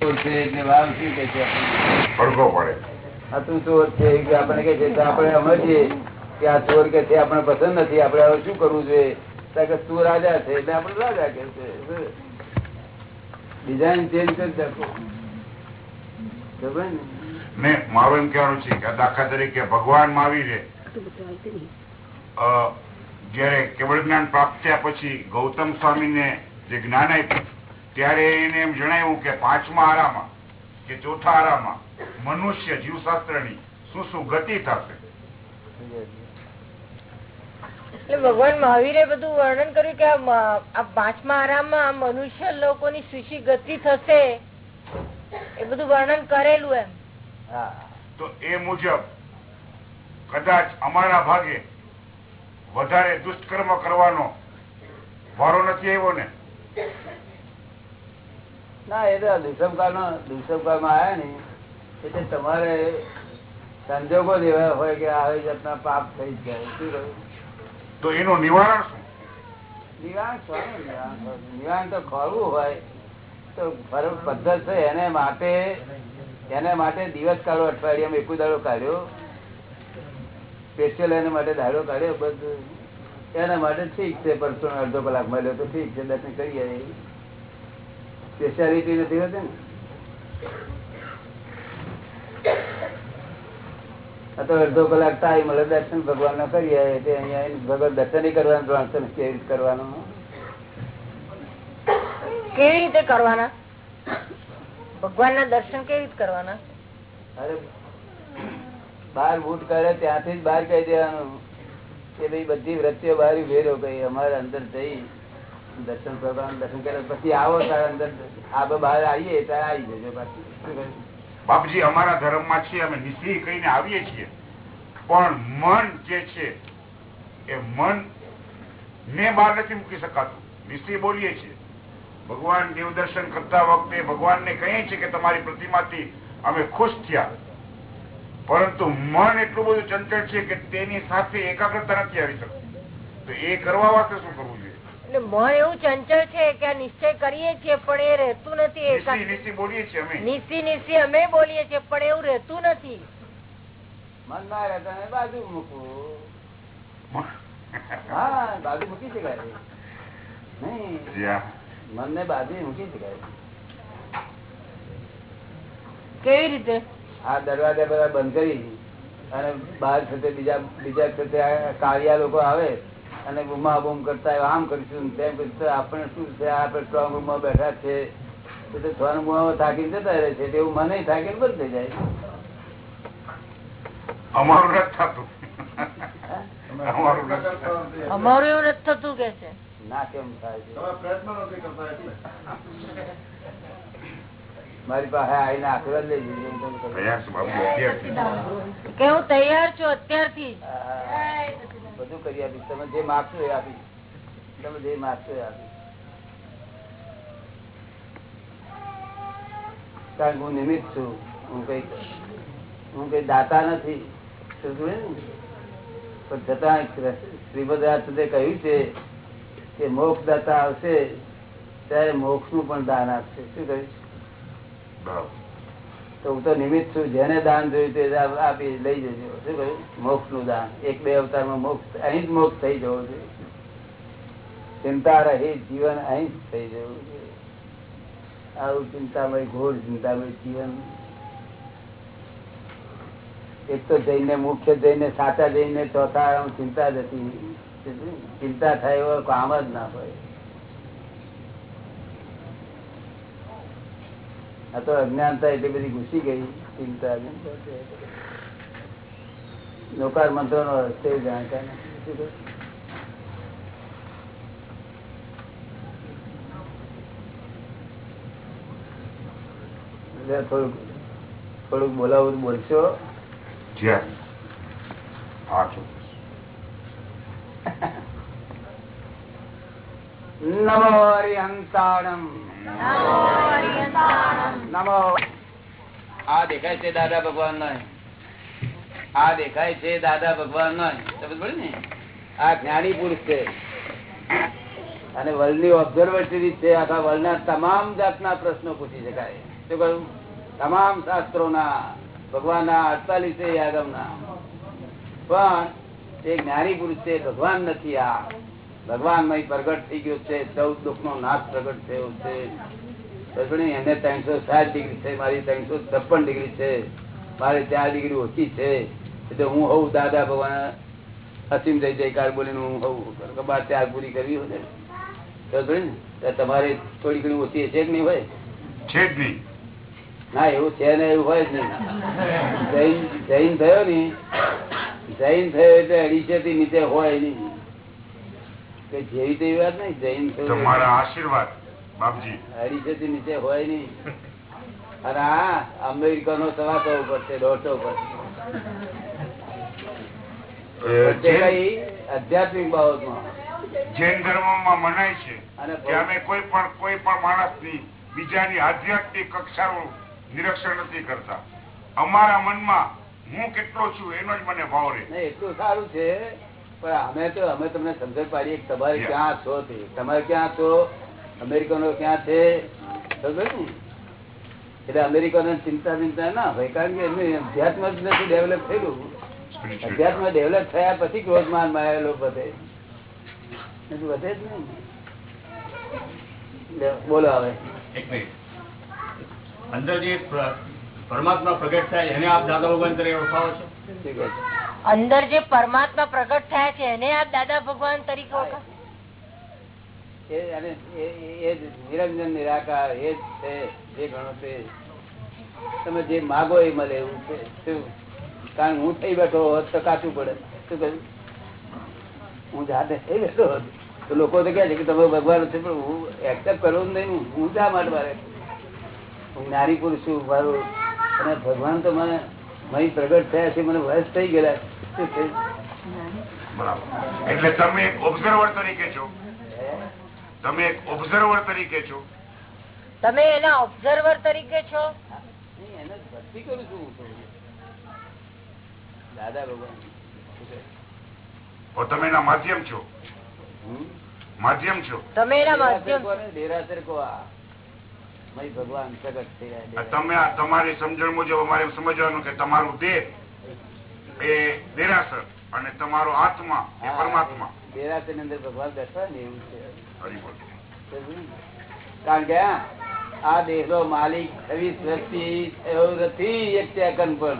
એટલે વાવ શું કે છે? આપણને? પડે. આ તું ચોર છે કે આપણે કે છે આપણે સમજીએ કે આ ચોર કે છે આપણે પસંદ નથી. આપણે હવે શું કરવું જોઈએ? કે તું રાજા છે એટલે આપણે રાજા કે છે. ડિઝાઇન ચેન્જ કરી નાખો. ને? મારું એમ કહેવાનું છે કે દાખલા તરીકે ભગવાન મહાવીરે અ, જયારે કેવળ જ્ઞાન પ્રાપ્ત થયા પછી ગૌતમ સ્વામી ને જે જ્ઞાન આપ્યું ત્યારે એને એમ જણાવ્યું કે પાંચમા આરામાં કે ચોથા આરામાં મનુષ્ય જીવશાસ્ત્રની શું શું ગતિ થશે? ભગવાન મહાવીરે બધું વર્ણન કર્યું કે આ પાંચમા આરામમાં મનુષ્ય લોકોની સુશી ગતિ થશે? એ બધું વર્ણન કરેલું એમ. હા. તો એ મુજબ કદાચ અમારા ભાગે વધારે દુષ્કર્મ કરવાનો વારો નથી આવ્યો ને? ના એ તો દુષ્મકાળ નો દુષ્મકાળમાં આવ્યા ને એટલે તમારે સંજોગો જ એવા હોય કે આવી જાતના પાપ થઈ જાય શું કહ્યું? તો એનું નિવારણ નિવારણ તો ખોરવું હોય તો ફરક પદ્ધત છે. એને માટે એને માટે દિવસ કાઢો અઠવાડિયામાં એકુ દાડો કાઢ્યો. સ્પેશિયલ એના માટે દાડો કાઢ્યો બધું. એના માટે ઠીક છે પરસો અડધો કલાક મળ્યો તો ઠીક છે દર્શન કરી આવી સ્પેશિયાલિટી નથી હોતી ને? તો અડધો કલાક થાય મળે દર્શન ભગવાન ના કરીએ તે અહીંયા ભગવાન દર્શન કરવાનું દર્શન કેવી રીતે કરવાનું? કેવી રીતે કરવાના? ભગવાન ના દર્શન કેવી રીતે કરવાના? અરે બાર બૂટ કરે ત્યાંથી જ બહાર કહી દેવાનું. કે ભાઈ બધી વૃત્તિઓ બહાર ભેરો કઈ અમારે અંદર જઈ દર્શન ભગવાન દર્શન કર્યા પછી આવો તારે અંદર આ બહાર આવીએ ત્યારે આવી જજો પાછી. બાપજી, અમારા ધર્મમાં છીએ, અમે નિશ્ચય કહીને આવીએ છીએ. પણ મન જે છે, એ મન ને બહાર નથી મૂકી શકાતું. નિશ્ચય બોલીએ છીએ. ભગવાન દેવ દર્શન કરતા વખતે ભગવાનને કહીએ છીએ કે તમારી પ્રતિમાથી અમે ખુશ થયા. પરંતુ મન એટલું બધું ચંચળ છે કે તેની સાથે એકાગ્રતા નથી આવી શકતી. તો એ કરવા વાસ્તે શું કરવું જોઈએ? એટલે મન એવું ચંચળ છે કે આ નિશ્ચય કરીએ છીએ પણ એ રહેતું નથી બોલીએ છીએ અમે. નીસી નીસી અમે બોલીએ છીએ પણ એવું રહેતું નથી. મન ના રહેતા ને બાજુ મૂકવું હા બાજુ મૂકી શકાય. નહીં. મન ને બાજુ મૂકી શકાય. કેવી રીતે? આ દરવાજા બધા બંધ કરી અને બહાર થતે બીજા બીજા છે તે કાળિયા લોકો આવે અને ગુમા બુમ કરતા આમ કરીશું તેમ કરીશું. આપણે શું છે? આપણે સ્ટ્રોંગ રૂમમાં બેઠા છે. થોડા બૂમામાં થાકીને જતા રહે છે. તેવું મને થાકીને બંધ થઈ જાય. અમારું નથી થતું. અમારું નથી થતું. અમારું એવું નથી થતું કે છે. ના કેમ થાય છે? મારી પાસે આવીને આશીર્વાદ લઈ વિદ્યાર્થી કે હું તૈયાર છું અત્યારથી બધું કરી આપીશ. તમે જે માગશો એ આપીશ. તમે જે માગશો એ આપીશ. કારણ હું નિમિત્ત છું. હું કઈ હું કઈ દાતા નથી. પણ છતાં શ્રીમદ રાજચંદ્રે કહ્યું છે કે મોક્ષ દાતા આવશે ત્યારે મોક્ષનું પણ દાન આપશે. શું કહ્યું. તો હું તો નિમિત્ત છું, જેને દાન જોયું તે આપી લઈ જજો. શું કહ્યું? મોક્ષનું દાન. એક બે અવતારમાં મોક્ષ અહીં જ મોક્ષ થઈ જવો છે ચિંતા રહી, જીવન અહીં જ થઈ જવું જોઈએ. આવું ચિંતામય, ઘોર ચિંતામય જીવન. એક તો જઈને, મુખ્ય જઈને, સાચા જઈને, ચોથા ચિંતા જ ચિંતા થાય એવો કામ જ ના હોય. આ તો અજ્ઞાનતા એટલી બધી ઘૂસી ગઈ ચિંતા નોકાર મંત્રો નો અર્થ જાણતા નથી. થોડુંક થોડુંક બોલાવું બોલશો? નમો હરિહંતાણમ ભગવાન નો ભગવાન નો ને અને વર્લ્ડની? ઓબ્ઝર્વેટરી છે. આખા વર્લ્ડ ના તમામ જાતના પ્રશ્નો પૂછી શકાય. શું કહ્યું? તમામ શાસ્ત્રોના, ભગવાનના અડતાલીસે ના પણ એ જ્ઞાની પુરુષ છે, ભગવાન નથી આ. ભગવાન મય પ્રગટ થઈ ગયો છે ચૌદ દુઃખ નો નાશ પ્રગટ થયો છે. એને ત્રણસો સાત ડિગ્રી છે મારી ત્રણસો છપ્પન ડિગ્રી છે. મારી ચાર ડિગ્રી ઓછી છે. એટલે હું હોઉં દાદા ભગવાન અસીમ જય જયકાર બોલીને હું હોઉં. બાર ચાર પૂરી કરવી હોય ને. તમારે થોડી ઘણી ઓછી હશે જ નહીં હોય? છે જ નહીં. ના એવું છે ને એવું હોય જ નહીં. જૈન જૈન થયો ને જૈન થયો એટલે અઢીસો થી નીચે હોય નહીં. જેવી તેવી વાત નહીં જૈન તમારા આશીર્વાદ બાપજી. અઢીસો નીચે હોય નહીં. અને હા અમેરિકા નો સવાસો ઉપર છે દોઢસો ઉપર. આધ્યાત્મિક બાબતમાં. જૈન ધર્મમાં મનાય છે અને કે અમે કોઈ પણ કોઈ પણ માણસની બીજાની આધ્યાત્મિક કક્ષાનું નિરીક્ષણ નથી કરતા. અમારા મનમાં હું કેટલો છું એનો જ મને ભાવ રહે. એટલું સારું છે પણ અમે તો અમે તમને સમજણ પાડીએ તમારે ક્યાં છો તે. તમારે ક્યાં છો? અમેરિકનો ક્યાં છે? સમજો ને? એટલે અમેરિકનો ચિંતા ચિંતા ના હોય કારણ કે એમનું અધ્યાત્મ જ નથી ડેવલપ થયેલું. અધ્યાત્મ ડેવલપ થયા પછી ક્રોધ માનમાં આવેલો બધે વધે જ નહીં. બોલો હવે. એક મિનિટ. અંદર જે પરમાત્મા પ્રગટ થાય એને આપ દાદા ભગવાન તરીકે ઓળખાવો છો? ઠીક છે? અંદર જે પરમાત્મા પ્રગટ થયા છે એને આ દાદા ભગવાન તરીકે જ નિરંજન નિરાકાર એ જ છે જે ગણો તે તમે જે માગો એ મળે એવું છે શું? કારણ હું થઈ બેઠો હોત તો કાચું પડે. શું કહ્યું? હું જાતે થઈ બેઠો હોત. તો લોકો તો કહે છે કે તમે ભગવાન છે પણ હું એક્સેપ્ટ કરવું નહીં હું શા માટે મારે? હું નારી પુરુષ છું મારું અને ભગવાન તો મને મહી પ્રગટ થયા છે મને વયસ થઈ ગયેલા. એટલે તમે એક ઓબ્ઝર્વર તરીકે છો. તમે એક ઓબ્ઝર્વર તરીકે છો. તમે એના ઓબ્ઝર્વર તરીકે છો? એને ભક્તિ કરું છું દાદા ભગવાન. તો તમે એના માધ્યમ છો? માધ્યમ છો? તમે એના માધ્યમ કોને? દેરાસર કો આ. ભગવાન પ્રગટ થયા તમારી સમજણ મુજબ અમારે સમજવાનું કે તમારું દેહ એ દેરાસર અને તમારો આત્મા એ પરમાત્મા. દેરાસરની અંદર ભગવાન બેઠા ને એવું છે? કારણ કે આ- દેહ નો માલિક છવ્વીસ વર્ષથી થયો નથી એક સેકન્ડ પણ.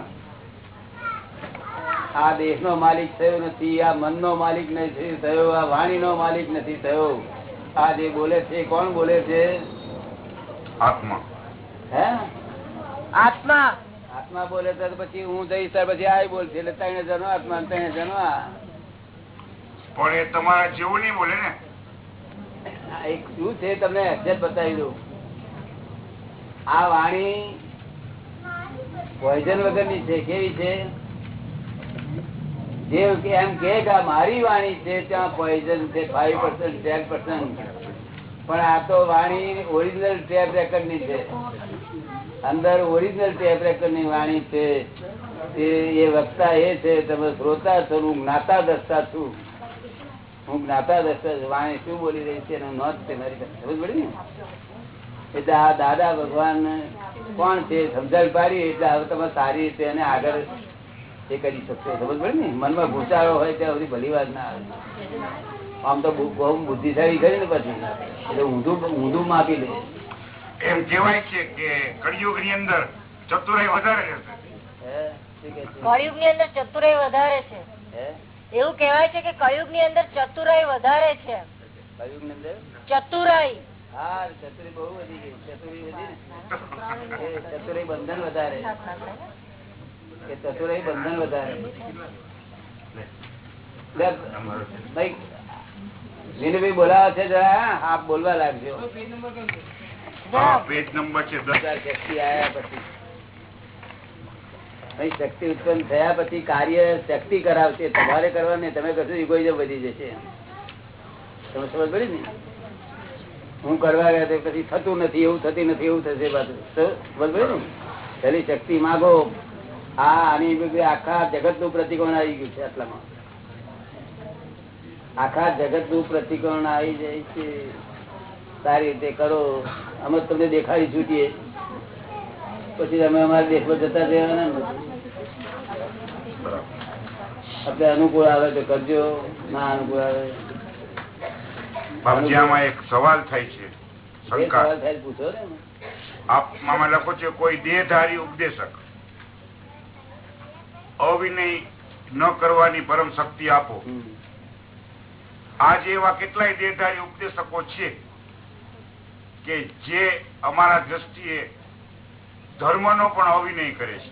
આ દેહ નો માલિક થયો નથી આ મન નો માલિક નથી થયો આ વાણી નો માલિક નથી થયો. આ જે બોલે છે કોણ બોલે છે? આત્મા. હે? આત્મા? આત્મા બોલે તો પછી હું જઈશ ત્યાર પછી આ બોલશે. એટલે ત્રણે જણો આત્મા ત્રણે જણો પણ એ તમારા જેવું નહીં બોલે ને. એક શું છે તમને એક્ઝેક્ટ બતાવી દઉં. આ વાણી પોઈઝન વગરની છે કેવી છે? જે એમ કે મારી વાણી છે ત્યાં પોઈઝન છે ફાઈવ પર્સન્ટ ટેન પર્સન્ટ પણ આ તો વાણી ઓરિજિનલ ટેપ રેકર્ડની છે. અંદર ઓરિજિનલ ટેપ રેકર્ડની વાણી છે. એ વક્તા એ છે, તમે શ્રોતા છો હું જ્ઞાતા દસતા છું. હું જ્ઞાતા દસતા. વાણી શું બોલી રહી છે એનો નોંધ છે મારી. સમજ પડી ને? એટલે આ દાદા ભગવાન કોણ છે સમજણ પાડી, એટલે હવે તમે સારી રીતે એને આગળ એ કરી શકશો. સમજ પડે ને? મનમાં ઘૂંચાળો હોય ત્યાં સુધી ભલી વાત ના આવે. આમ તો બહુ બહુ બુદ્ધિશાળી કરી ને પછી. એટલે ઊંધું ઊંધું માપી લે. એમ કહેવાય છે કે કળિયુગની અંદર ચતુરાઈ વધારે છે? કળિયુગની અંદર ચતુરાઈ વધારે છે. એવું કહેવાય છે કે કળિયુગની અંદર ચતુરાઈ વધારે છે. કળિયુગની અંદર? ચતુરાઈ. હા ચતુરી બહુ વધી ગઈ. ચતુરી વધી ને. ચતુરાઈ બંધન વધારે. ચતુરાય ચતુરાઈ બંધન વધારે. લે, ભાઈ બોલાવે છે હા? આપ બોલવા લાગજો. પેજ નંબર છે? શક્તિ આયા પછી. શક્તિ ઉત્પન્ન થયા પછી કાર્ય શક્તિ કરાવશે. તમારે કરવાની તમે કશું ઇગોઇઝમ વધી જશે. તમે સમજ પડી ને? હું કરવા ગયા પછી થતું નથી એવું થતી નથી એવું થશે ને? પેલી શક્તિ માગો. આ આની આખા જગતનું પ્રતિકોણ આવી ગયું છે આટલામાં. આખા જગતનું પ્રતિકોણ આવી જાય છે. સારી રીતે કરો. અમે તમને દેખાડી છૂટીએ. પછી અમે અમારા દેશમાં જતા રહેવાના આપડે અનુકૂળ આવે તો કરજો ના અનુકૂળ આવે. એક સવાલ થાય છે જે સવાલ થાય પૂછો ને. આપ આમાં લખો છો કોઈ દેહધારી ઉપદેશક અવિનય ન કરવાની પરમ શક્તિ આપો. આજે એવા કેટલાય દેહધારી ઉપદેશકો છે કે જે અમારા દ્રષ્ટિએ ધર્મનો પણ અવિનય કરે છે.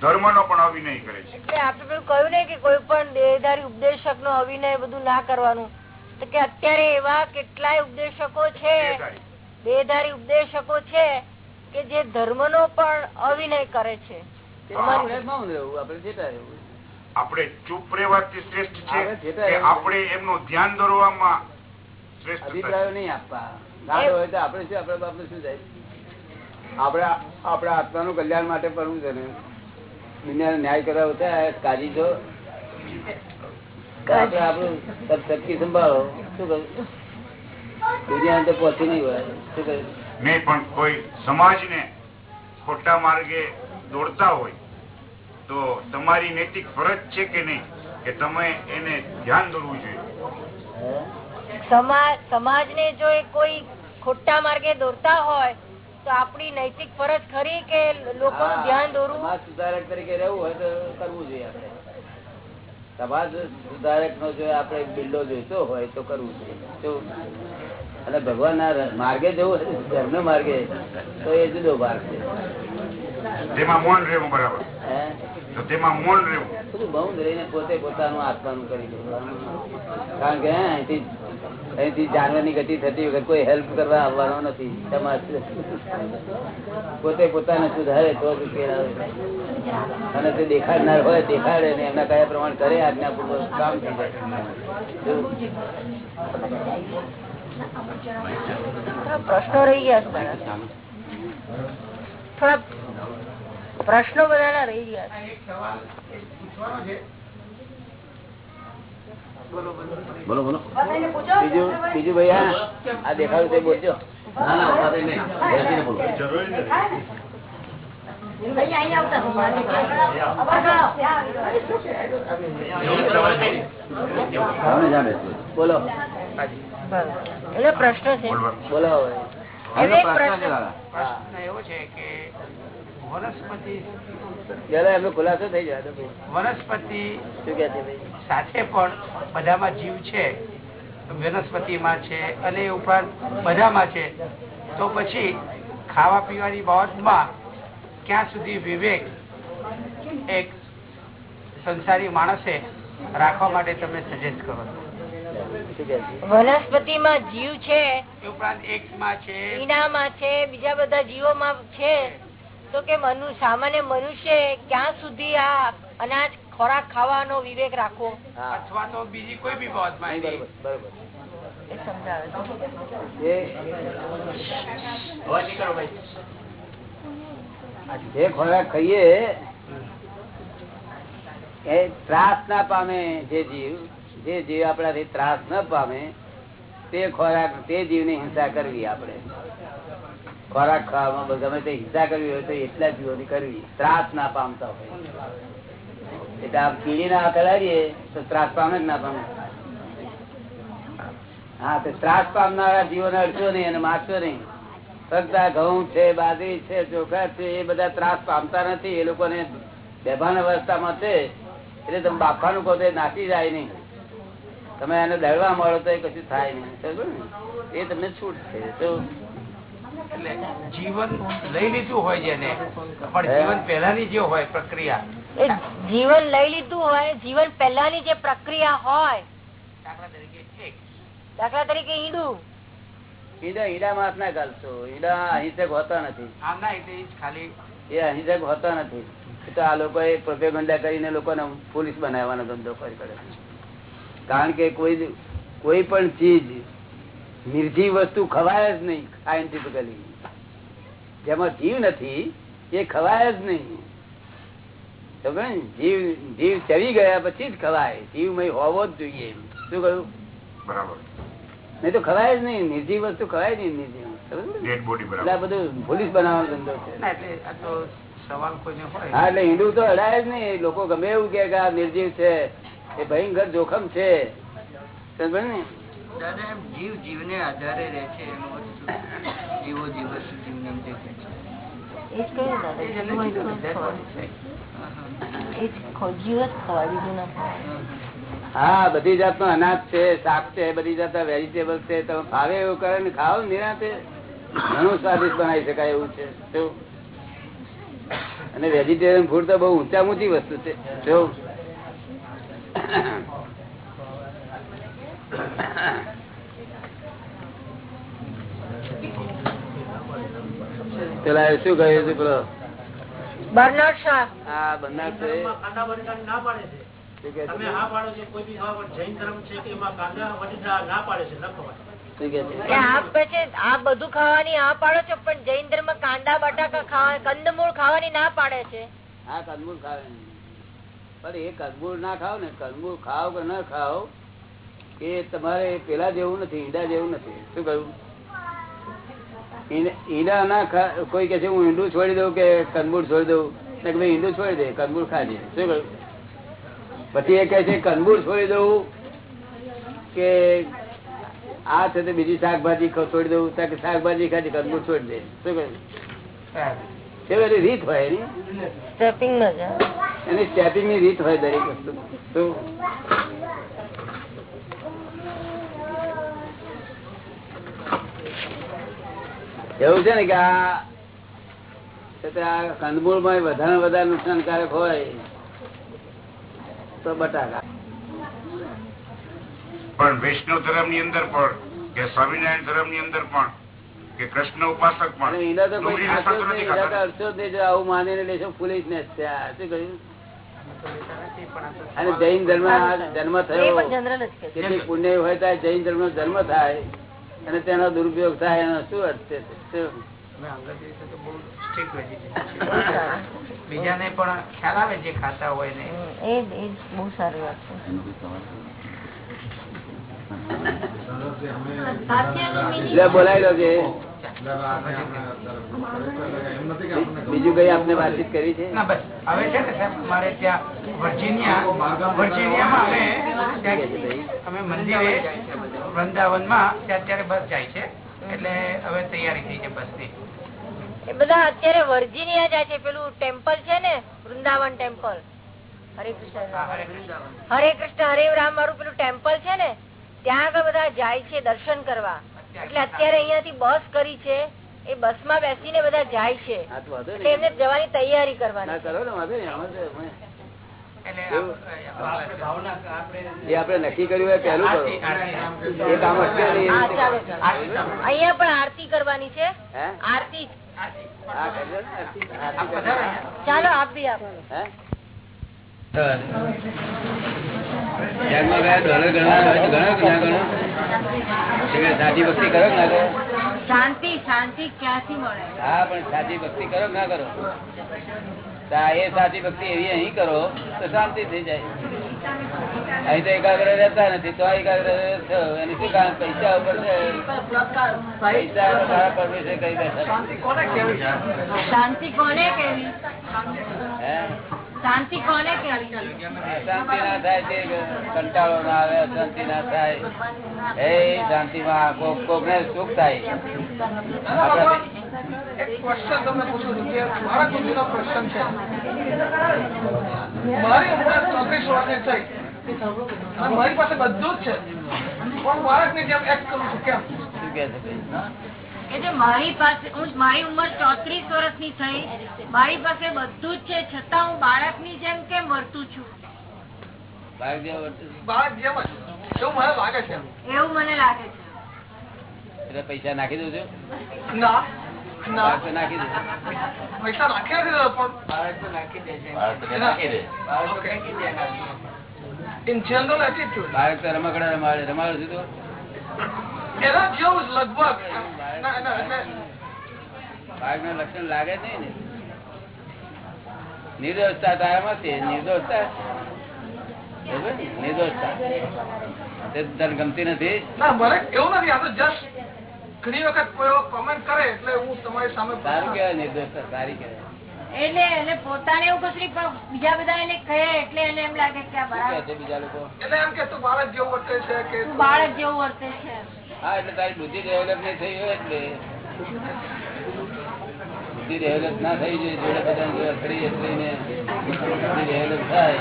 ધર્મ નો પણ અવિનય કરે છે. એટલે આપણે પેલું કહ્યું ને કે કોઈ પણ દેહધારી ઉપદેશક નો અવિનય બધું ના કરવાનું. તો કે અત્યારે એવા કેટલાય ઉપદેશકો છે દેહધારી. ઉપદેશકો છે કે જે ધર્મ નો પણ અવિનય કરે છે. આપણે રહેવું આપણે ચૂપ રહેવાથી શ્રેષ્ઠ છે કે આપણે એમનું ધ્યાન દોરવામાં શ્રેષ્ઠ અભિપ્રાયો નહીં આપવા ગાંડો હોય તો આપણે શું આપણે આપણે શું જાય આપણે આપણા આત્માનું કલ્યાણ માટે કરવું છે ને. દુનિયાનો ન્યાય કરવા હોતા કાજી છો. આપણે આપણું શક્તિ સંભાળો. શું કહ્યું દુનિયા તો પહોંચી નહીં હોય. શું કહ્યું નહીં પણ કોઈ સમાજને ખોટા માર્ગે દોડતા હોય તો તમારી નૈતિક ફરજ છે કે નહીં? કે તમે એને ધ્યાન દોરવું જોઈએ? સમાજ ને જો કોઈ ખોટા માર્ગે દોરતા હોય તો આપણી નૈતિક ફરજ ખરી કે લોકો નું ધ્યાન દોરવું? સમાજ સુધારક તરીકે રહેવું હોય તો કરવું જોઈએ આપણે. સમાજ સુધારક નો જો આપણે બિલ્ડો જોઈતો હોય તો કરવું જોઈએ. અને ભગવાન ના માર્ગે જવું હોય ધર્મ માર્ગે તો એ જુદો માર્ગ છે. તેમાં મૌન રહેવું બરાબર. તો તેમાં મૌન રહેવું. બધું રહીને પોતે પોતાનું આત્માનું કરી કારણ કે અહીંથી અહીંથી જાનવરની ગતિ થતી વખત કોઈ હેલ્પ કરવા આવવાનો નથી. સમાજ. પોતે પોતાને સુધારે તો જ ઉકેલ આવે. અને તે દેખાડનાર હોય દેખાડે ને એમના કયા પ્રમાણ કરે આજ્ઞાપૂર્વક કામ થઈ જાય પ્રશ્નો રહી ગયા થોડા પ્રશ્નો બધા રહી ગયા બોલો બોલો. બીજું બીજું ભાઈ આ દેખાડું તે બોલજો. ના ના ઊભા બોલો. એટલે પ્રશ્ન છે. બોલો હવે. પ્રશ્ન પ્રશ્ન એવો છે કે એમનો ખુલાસો થઈ જાય વનસ્પતિ શું કે છે ભાઈ? સાથે પણ બધામાં જીવ છે વનસ્પતિમાં છે અને એ ઉપરાંત બધામાં છે. તો પછી ખાવા પીવાની બાબતમાં ક્યાં સુધી વિવેક એક સંસારી માણસે રાખવા માટે તમે સજેસ્ટ કરો કે વનસ્પતિમાં જીવ છે એ ઉપરાંત એક છે. છે બીજા બધા જીવો માં છે. તો કે મનુ સામાન્ય મનુષ્ય ક્યાં સુધી આ અનાજ ખોરાક ખાવાનો વિવેક રાખવો? અથવા તો બીજી કોઈ બી બાબતમાં નહીં, બરોબર જે ખોરાક ખાઈએ એ ત્રાસ ના પામે જે જીવ જે જીવ આપણાથી ત્રાસ ન પામે તે ખોરાક તે જીવની હિંસા કરવી આપણે. ખોરાક ખાવામાં ગમે તે હિંસા કરવી હોય તો એટલા જીવોની કરવી. ત્રાસ ના પામતા હોય. એટલે આપ કીડી ના કરાવીએ તો ત્રાસ પામે જ ના પામે. હા, તો ત્રાસ પામનારા જીવોને અડશો નહીં અને મારશો નહીં. ફક્ત ઘઉં છે, બાજરી છે, ચોખા છે, એ બધા ત્રાસ પામતા નથી. એ લોકોને બેભાન અવસ્થામાં છે. એટલે તમે બાફાનું કહો તો નાસી જાય નહીં. તમે એને દળવા મળો તો એ કશું થાય નહીં. ને? એ તમને છૂટ છે. તો એટલે જીવન લઈ લીધું હોય જેને પણ જીવન પહેલાની જે હોય પ્રક્રિયા. જીવન લઈ લીધું હોય જીવન પહેલાની જે પ્રક્રિયા હોય દાખલા તરીકે દાખલા તરીકે ઈડું. ઈડા ઈડા માસ ના ગાલશો ઈડા અહિંસક હોતા નથી? ખાલી. એ અહિંસક હોતા નથી? તો આ લોકો પ્રોપેગંડા કરીને લોકોને પોલીસ બનાવવાનો ધંધો કરી કરે કારણ કે કોઈ કોઈ પણ ચીજ નિર્જીવ વસ્તુ ખવાય જ નહીં સાયન્ટિફિકલી જેમાં જીવ નથી એ ખવાય જ નહીં. સમજ્યો ને? જીવ જીવ ચડી ગયા પછી જ ખવાય. જીવમય હોવો જ જોઈએ શું કહ્યું? બરાબર. નહીં તો ખવાય જ નહીં. નિર્જીવ વસ્તુ ખવાય નહીં નિર્જીવ સમજ ને? ડેડ બોડી એટલે બરાબર. આ બધું પોલીસ બનાવવાનો ધંધો છે. ના, એટલે આ તો સવાલ કોઈને હોય. હા એટલે હિન્દુ તો અડાય જ નહીં. લોકો ગમે એવું કે કે આ નિર્જીવ છે. એ ભયંકર જોખમ છે. સમજ ને? દાદા એમ જીવ જીવને આધારે રહે છે એનો અર્થ શું? જીવો જીવને જીવ હોય તો જ dead ખવાય. body છે. એ જ ખ- જીવ જ ખવાય બીજું ના ખવાય હા બધી જાતનો અનાજ છે શાક છે બધી જાતના વેજીટેબલ છે તમે ફાવે એવું કરે ને ખાવ નિરાતે. ઘણું સ્વાદિષ્ટ બનાવી શકાય એવું છે. જો. અને વેજીટેરિયન ફૂડ તો બહુ ઊંચા ઊંચી વસ્તુ છે. જો. પેલા શું કહ્યું છે પેલો? છે તમે હા પાડો છો. કોઈ બી જૈન ધર્મ છે? કે એમાં કાંદા ના પાડે છે ન ખવાય બધું ખાવાની આ પાડો છો પણ જૈન ધર્મ કાંદા બટાકા કંદમૂળ ખાવાની ના પાડે છે. હા કંદમૂળ ખાવાની. પણ એ કંદમૂળ ના ખાવ ને કંદમૂળ ખાવ કે ના ખાવ એ તમારે પેલા જેવું નથી, ઈંડા જેવું નથી. શું કહ્યું? ઈંડા- ના કોઈ કે છે, હું ઈંડું છોડી દઉં કે કંદમૂળ છોડી દઉં? કે ભાઈ ઈંડું છોડી દે, કંદમૂળ ખાજે શું કહ્યું? પછી એ કહે છે, કંદમૂળ છોડી દઉં કે આ છે બીજી શાકભાજી છોડી દઉં શાકભાજી ખાજે કંદમૂળ છોડી દે. શું કહ્યું? સારું. રીત હોય એની? સ્ટેપિંગ એની સ્ટેપિંગની રીત હોય દરેક વસ્તુ. એવું છે ને કે આ છે તે આ કંદમૂળમાં વધારે વધારે નુકસાનકારક હોય તો બટાકા. પણ વૈષ્ણવ ધર્મની અંદર પણ કે સ્વામિનારાયણ ધર્મની અંદર પણ કે કૃષ્ણ ઉપાસક પણ. આવું માનીને લેશો ફૂલિશનેસ છે શું કહ્યું? અને જૈન ધર્મ જન્મ થયો. પણ જનરલ જ કે છે. કેટલી પુણ્ય હોય તો જૈન ધર્મ જન્મ થાય અને તેનો દુરુપયોગ થાય એનો શું અર્થ છે. બીજાને પણ ખ્યાલ આવે જે ખાતા હોય ને. એ બહુ સારી વાત છે. બોલાવી લો કે. બીજું કઈ આપને વાતચીત કરી છે? ના બસ. હવે છે ને સાહેબ મારે ત્યાં વર્જિનિયા વર્જિનિયામાં અમે અમે મંદિરે વૃંદાવનમાં ત્યાં અત્યારે બસ જાય છે. એટલે હવે તૈયારી થઈ છે બસની. એ બધા અત્યારે વર્જિનિયા જાય છે. પેલું ટેમ્પલ છે ને વૃંદાવન ટેમ્પલ. હરે કૃષ્ણ. હરે કૃષ્ણ. હરે રામ મારું પેલું ટેમ્પલ છે ને ત્યાં આગળ બધા જાય છે દર્શન કરવા. એટલે અત્યારે અહિયાંથી બસ કરી છે એ બસમાં બેસીને બધા જાય છે. એમને જવાની તૈયારી ના કરવાની એ આપણે નક્કી કર્યું કરો. એ કામ. અહીંયા પણ આરતી કરવાની છે. હે? આરતી. ચાલો આપ બી આપ હે? બેંકમાં ગયા ડોલર ગણવા હોય તો ગણો ના ગણો? સાચી ભક્તિ કરો ના કરો? શાંતિ શાંતિ ક્યાંથી મળે? હા પણ સાચી ભક્તિ કરો ના કરો? એ સાચી ભક્તિ એવી અહીં કરો તો શાંતિ થઈ જાય. અહીં તો એકાગ્ર રહેતા નથી તો એકાગ્ર એની શું કામ પૈસા ઉપર છે. પૈસા તારા પરમેશ્વર બેઠા શાંતિ કોને કેવી? હે? શાંતિ કોને શાંતિ ના થાય તે કંટાળો ના આવે અશાંતિ ના થાય. એ શાંતિમાં કોક કોક ને સુખ થાય. આપણા એક ક્વેશ્ચન તમને પૂછું છું કે મારા ખુદીનો પ્રશ્ન છે. મારી ઉંમર ચોત્રીસ વર્ષની થઈ. અને મારી પાસે બધું જ છે. પણ બાળકની જેમ એક્ટ કરું છું કેમ? શું કે છે? કે જે મારી પાસે હું મારી ઉંમર ચોત્રીસ વર્ષની થઈ મારી પાસે બધું જ છે છતાં હું બાળકની જેમ કેમ વર્તું છું? એવું મને લાગે છે. એવું મને લાગે છે. એટલે પૈસા નાખી દઉં છું? બાળક તો રમકડા રમાડે રમાડું છું તો. એના જેવું લગભગ. ના, ના, લક્ષણ લાગે જ નહીં ને. નિર્દોષતા તારામાં છે નિર્દોષતા. નિર્દોષતા. તને ગમતી નથી? ના મને એવું નથી. આ તો જસ્ટ ઘણી વખત કોઈ કોમેન્ટ કરે એટલે હું તમારી સામે સારું કેવાય નિર્દોષતા સારી કેવાય એટલે એટલે પોતાને એવું કશું પણ બીજા બધા એને કહે એટલે એને એમ લાગે કે આ શું કહે બરાબર છે બીજા લોકો? એટલે એમ કે તું બાળક જેવું વર્તે છે કે તું બાળક જેવું વર્તે છે. હા એટલે તારી બુદ્ધિ ડેવલપ નહીં થઈ હોય એટલે. બુદ્ધિ ડેવલપ ના થઈ જોઈએ જોડે બધા જોડે ફરી બુદ્ધિ ડેવલપ થાય.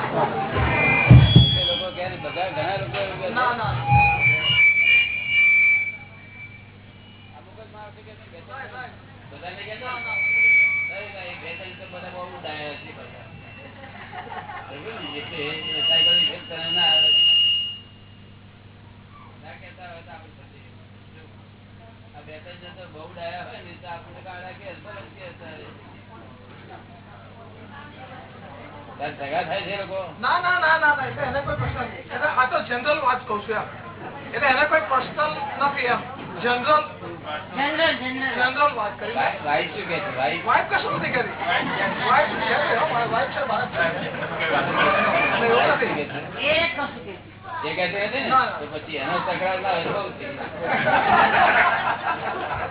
એ લોકો કે બધા ઘણા લોકો. ના ના. બધાને કહે છે ને? નહીં, નહીં, બે ત્રણ તો બધા બહુ થાય છે ના ના ના ના એને કોઈ પ્રશ્ન આ તો જનરલ વાત કઉ છું એમ. એટલે એને કોઈ પર્સનલ નથી એમ. જનરલ જનરલ જનરલ જનરલ વાત કરી વાઈ- વાઈ શું કે છે વાઈ વાઇફ કશું નથી કરી વાઇફ છે હો, મારી વાઇફ છે બાળક છે એટલે એવું વાઈ શું નથી કે છે? એ કશું કે એ કહે છે ને ના, ના. તો પછી એનો તકરાર ના હોય તો બહુ થઈ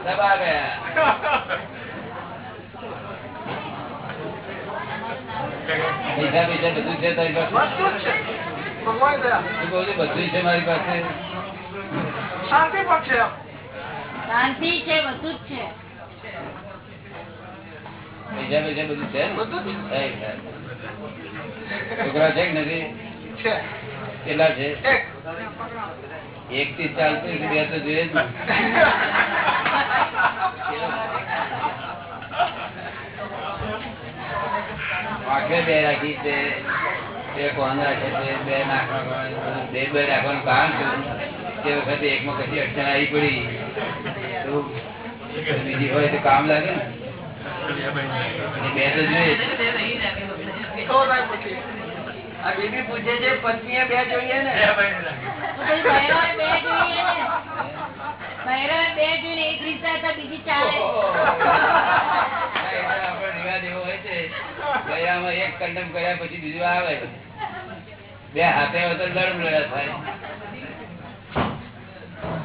દબા ગયા પૈસા પૈસા બધું છે તારી પાસે બધું જ છે ભગવાન દયા શું કહું છું બધું છે મારી પાસે શાંતિ પણ છે એમ શાંતિ છે બધું જ છે. બીજા બીજા બધું છે. છોકરા છે કે નથી? કેટલા છે? એક. થી ચાલતું બે તો જોઈએ જ ને. બે રાખી છે બે કોણ રાખે છે બે નાખવા બે બે રાખવાનું કારણ છે. તે વખતે એકમાં કશી અડચણ આવી પડી. એક રીત બીજી કંડમ કર્યા પછી બીજું આવે બે હાથે હોય તો લડ્યા થાય.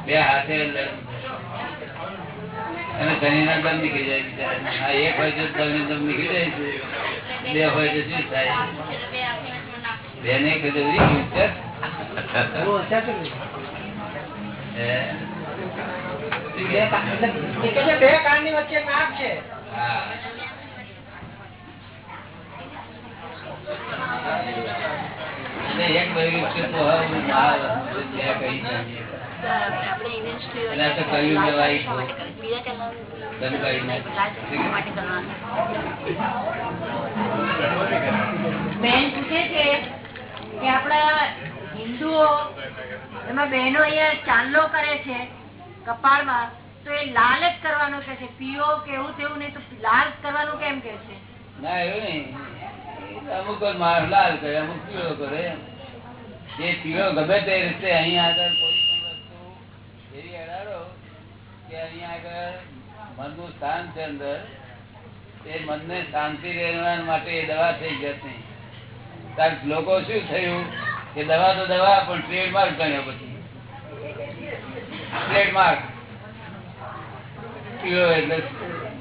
બે હાથે લડમ અને શનિના દમ નીકળી જાય બિચારા આ એક હોય તો શનિ દમ નીકળી જાય છે. બે હોય તો શું થાય? બે ને એક છે તો હવે મહા વસ્તુ છે, કઈ બેન પૂછે છે કે આપણા હિન્દુઓ એમાં બહેનો અહીંયા ચાંદલો કરે છે કપાળમાં તો એ લાલ જ કરવાનો કે છે. પીઓ કે એવું તેવું નહીં તો લાલ કરવાનું કેમ કે છે? ના એવું નહીં. અમુક માર લાલ કરે અમુક પીળો કરે. એ પીળો ગમે તે રીતે અહીંયા આગળ કોઈ પણ વસ્તુ એવી અડાડો કે અહીંયા આગળ મનનું સ્થાન છે અંદર, એ મનને શાંતિ રહેવા માટે એ દવા થઈ જશે કારણ લોકો શું થયું? કે દવા તો દવા, પણ ટ્રેડમાર્ક ગણ્યો પછી. ટ્રેડમાર્ક પીળો એટલે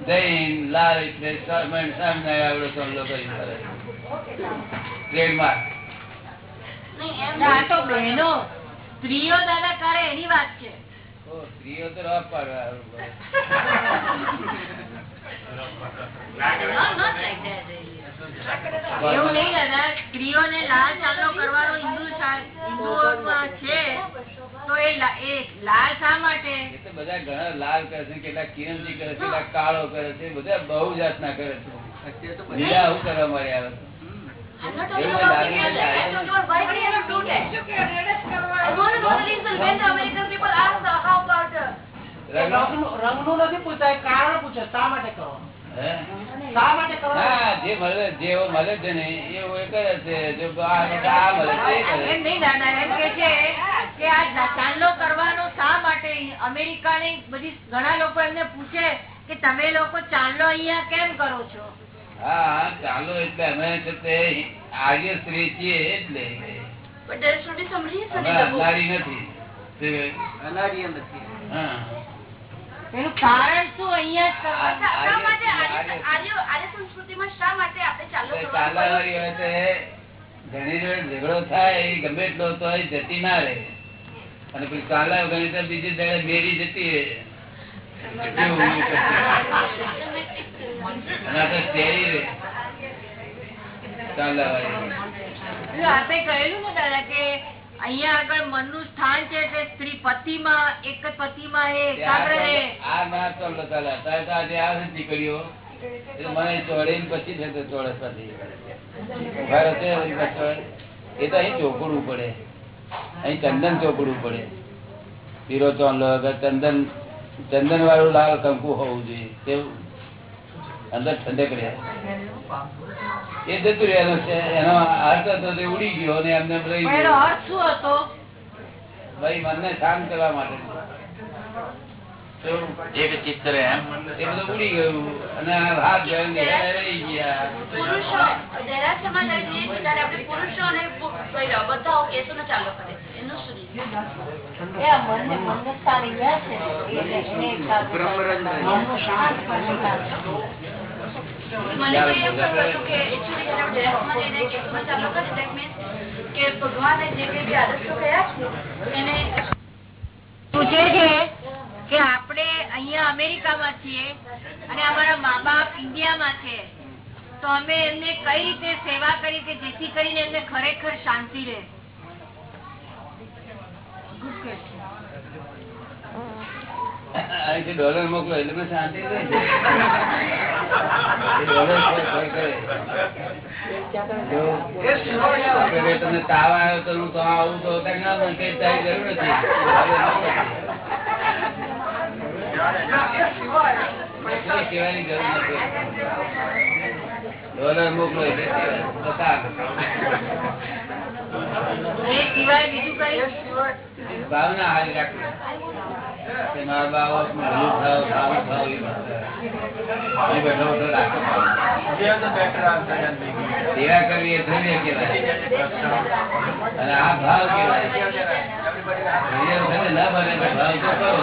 જૈન લાલ એટલે આવડો સમલો કરી ટ્રેડમાર્ક તો બહેનો સ્ત્રીઓ દાદા કરે એની વાત છે. સ્ત્રીઓ તો રફ પાડવા સ્ત્રીઓને લાલ ચાલો કરવાનો હિન્દુ હિન્દુઓમાં છે તો એ લાલ શા માટે? એ તો બધા ઘણા લાલ કરે છે કેટલાક કિરણજી કરે છે કેટલાક કાળો કરે છે બધા બહુ જાતના કરે છે. લીલા આવું કરવા મળે આવે છે. એવું કોઈ લાગે છે કે આવે છે? રંગનો? નથી પૂછાય કારણ પૂછે શા માટે કરો હે? શા માટે કરો હા જે મળે જેવો મળે છે ને એવું એ કરે છે જો આ આ મળે છે એ કરે એમ નહીં દાદા એમ કે છે કે આ ચાંદલો કરવાનો શા માટે? અમેરિકાની બધી ઘણા લોકો એમને પૂછે કે તમે લોકો ચાંદલો અહીંયા કેમ કરો છો? હા ચાલો એટલે અમે છે તે આર્ય સ્ત્રી છીએ એટલે. અજ્ઞાની નથી. તે અનાર્ય નથી. હા. એનું કારણ શું અહીંયા શા માટે આર્ય આર્ય- આર્ય સંસ્કૃતિમાં શા માટે આપણે ચાલો કરવાનું ચાલાવાળી હોય તે ઘણી જોડે ઝઘડો થાય એ ગમે એટલો તો એ જતી ના રહે. અને પછી ચાલા ગણિત બીજી જગ્યાએ મેરી જતી રહે. દાદા કે અહીંયા આગળ મનનું સ્થાન છે તે સ્ત્રી પતિમાં એક જ પતિમાં એ એકાગ્ર રહે આ ના ચાલતો ચાલે અત્યારે તો આજે આ નીકળ્યો. મને ચોડે પછી છે તો પછી ઊભા રહેશે એ તો અહીં ચોપડવું પડે. અહીં ચંદન ચોપડવું પડે. પીરો ચોંલો વગર ચંદન ચંદન વાળું લાલ કંકુ હોવું જોઈએ. તેવું. અંદર ઠંડક રહ્યા એ જતું રહેવાનું છે. એનો અર્થ હતો તે ઉડી ગયો અને એમને અર્થ શું હતો? ભાઈ મનને શાંત કરવા માટે. એક ચિત્ત એમ. એ બધું ઉડી ગયું. અને હાથ રહી ગયા. પુરુષો અને પુ- મહિલાઓ બધા કેસોને કરે એનું શું reason? એ પૂછે છે કે આપણે અહીંયા અમેરિકામાં છીએ અને અમારા મા બાપ ઇન્ડિયામાં છે, તો અમે એમને કઈ રીતે સેવા કરી કે જેથી કરીને એમને ખરેખર શાંતિ રહે ગુડ question. અહીંથી ડોલર મોકલો એટલે મને શાંતિ રહી તમને તાવ આવ્યો તો હું તો આવું તો જરૂર નથી. કહેવાની જરૂર નથી. ડોલર મોકલો એટલે ભાવના હારી રાખવી. મારા ભલું થાવ થાવ સેવા કરવી એ અને આ ભાવ ના ભાવ તો કરો.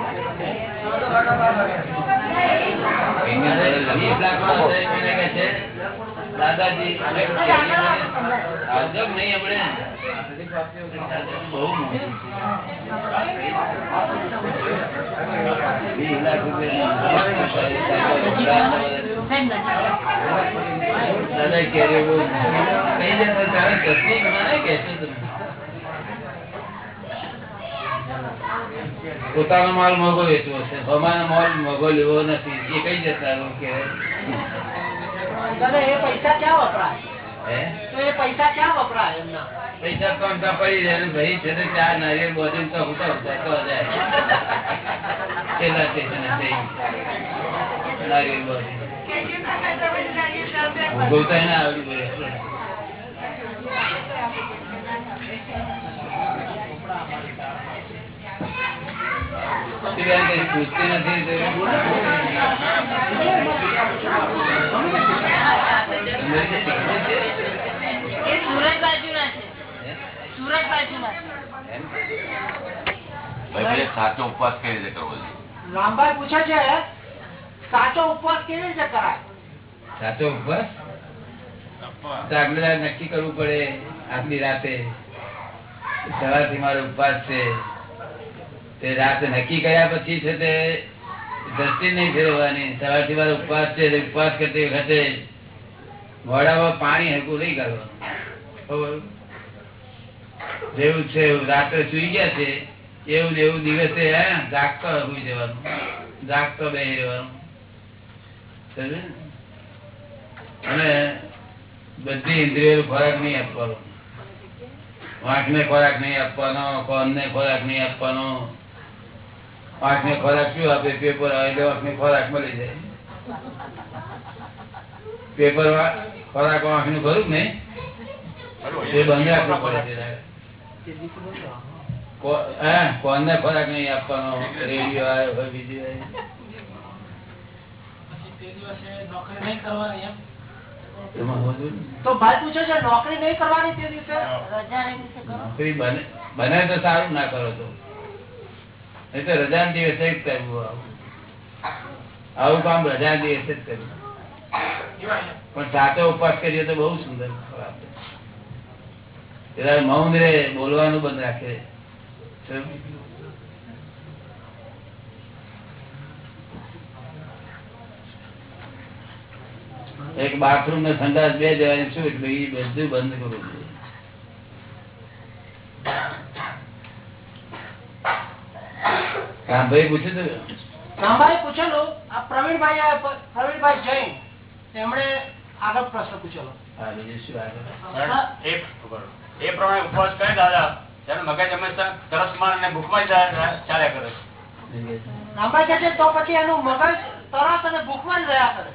દાદાજી નહીં આપણે. બહુ રૂપિયા દાદા કેરીઓ કઈ દે તારે કશી મને કહેશો તમે. પોતાનો માલ મોગો વેચવો છે. અમારો માલ મોગો લેવો નથી. એ કઈ જતા એવું કે? પૈસા ક્યાં વપરાય? પૈસા ક્યાં વપરાય એમના? પૈસા તો પડી જાય. ભાઈ છે તે ચાર તો હું તો જાય છેલ્લા સ્ટેશને જઈ બોધી ભોગવતા ના આવડી પડે તે બેન કઈ પૂછતી નથી છે? સુરત સાચો ઉપવાસ કેવી રીતે કરવો રામભાઈ પૂછે છે સાચો ઉપવાસ કેવી રીતે કરાય? સાચો ઉપવાસ? આગલી રાત નક્કી કરવું પડે આગલી રાતે. સવારથી મારો ઉપવાસ છે. તે રાતે નક્કી કર્યા પછી છે તે દ્રષ્ટિ નહીં ફેરવવાની. સવારથી મારો ઉપવાસ છે ઉપવાસ કરતી વખતે મોડામાં પાણી હરકું નહીં કરવાનું. જેવું છે રાત્રે સુઈ ગયા છે એવું એવું દિવસે હે, જાગતો હરકું જવાનું. જાગતો બે રહેવાનું. સમજ્યું ને? અને બધી ઇન્દ્રિયો ખોરાક નહીં આપવાનો. આંખ ને ખોરાક નહીં આપવાનો કોન ને ખોરાક નહીં આપવાનો. આંખ ને ખોરાક શું આપે? પેપર આવે એટલે આંખ ને ખોરાક મળી જાય. પેપર ખોરાક આંખનું ખરું ને એ બંને આપણો ખોરાક નહીં આપવાનો? રેડિયો આવ્યો બીજું નોકરી બને તો સારું ના કરો તો. નહીં તો રજા દિવસે જ કરવું આવું. કામ રજા દિવસે જ કરવું. પણ સાચો ઉપવાસ કરીએ તો બહુ સુંદર મૌન રે બોલવાનું બંધ રાખે. એક બાથરૂમ ને સંડાસ બે જવાની શું? એટલે એ બધું બંધ કરવું જોઈએ. કામભાઈ પૂછ્યું હતું રામભાઈ પૂછેલું આ પ્રવીણભાઈ પ્રવીણભાઈ જૈન. તેમણે આગળ પ્રશ્ન પૂછેલો. એ પ્રમાણે ઉપવાસ કરે દાદા. ત્યારે મગજ હંમેશા તરસમાન અને ભૂખમાં ચાલ્યા કરે રામભાઈ કહે તો પછી એનું મગજ તરસ અને ભૂખમાં જ રહ્યા કરે.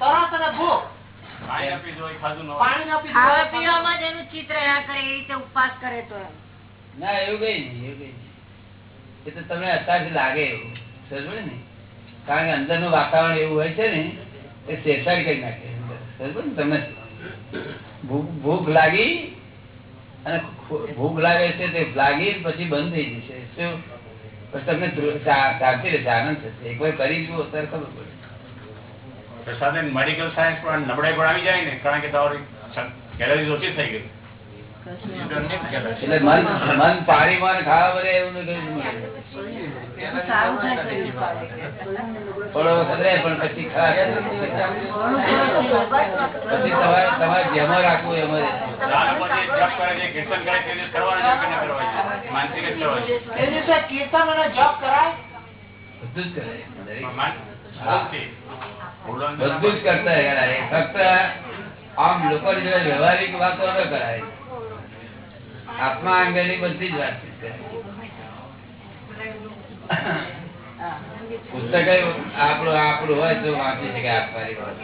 તરસ અને ભૂખ. પાણી પીવામાં ચિત્ર રહ્યા કરે એ રીતે ઉપવાસ કરે તો ના એવું કઈ નહીં એવું કઈ એ તો તમને અત્યારથી લાગે એવું સમજો ને? કારણ કે અંદરનું વાતાવરણ એવું હોય છે ને, એ શેરસાડ કરી નાખે. સમજો ને તમને? ભૂખ લાગી અને ભૂખ લાગે છે તે લાગી પછી બંધ થઈ જશે. શું? પછી તમને શાંતિ રહેશે, આનંદ થશે. એક વાર કરી જુઓ, અત્યારે ખબર પડે. સાથે મેડિકલ સાયન્સ પણ નબળાઈ પણ આવી જાય ને, કારણ કે તમારી કેલરીઝ ઓછી થઈ ગઈ. એટલે મન મન પાણી માં ખાવા પડે એવું નહીં કઈ મળે. સારું થાય શરીર થોડો વખત રહે પણ પછી ખરાબ થઈ જાય. પછી તમારે તમારે જેમાં રાખવું એમાં રહેશે. દાદા પછી જપ કરે છે કીર્તન કરે છે તે દિવસ કરવાના છે કે ન કરવા છે માનસિક જ કરવા છે તે દિવસે કીર્તન અને જપ કરાય બધું જ કરાય. દરેક. માન- ભક્તિ. ભૂલન બધું જ કરતા કરાય ફક્ત આમ લોકો જોડે વ્યવહારિક વાતો ન કરાય આત્મા અંગેની બધી જ વાતચીત કરાય પુસ્તક આપણું આપણું હોય તો વાંચી શકાય આત્માની વાત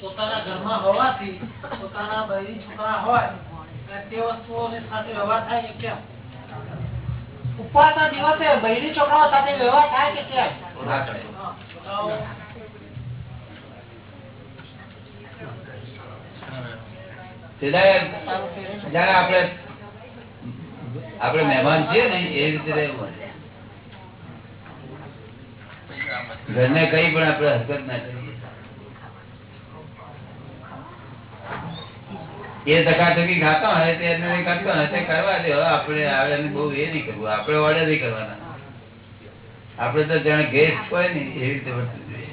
પોતાના ઘરમાં હોવાથી પોતાના બહેરી છોકરા હોય તે વસ્તુઓની સાથે વ્યવહાર થાય કે કેમ? ઉપવાસના દિવસે બહેરી છોકરાઓ સાથે વ્યવહાર થાય કે કેમ ના થાય. હા, છોકરાઓ સીધા જયારે આપણે મહેમાન છીએ ને, એ રીતે રહેવું ઘરને કઈ પણ આપણે હરકત ના કરીએ. એ ધકાધકી ખાતા હોય, તે એને નહીં કરતો હોય, તે કરવા દે. આપણે આવે એને બહુ એ નહીં કરવું. આપણે ઓર્ડર નહીં કરવાના. આપણે તો જાણે ગેસ્ટ હોય ને એવી રીતે વર્તવું જોઈએ.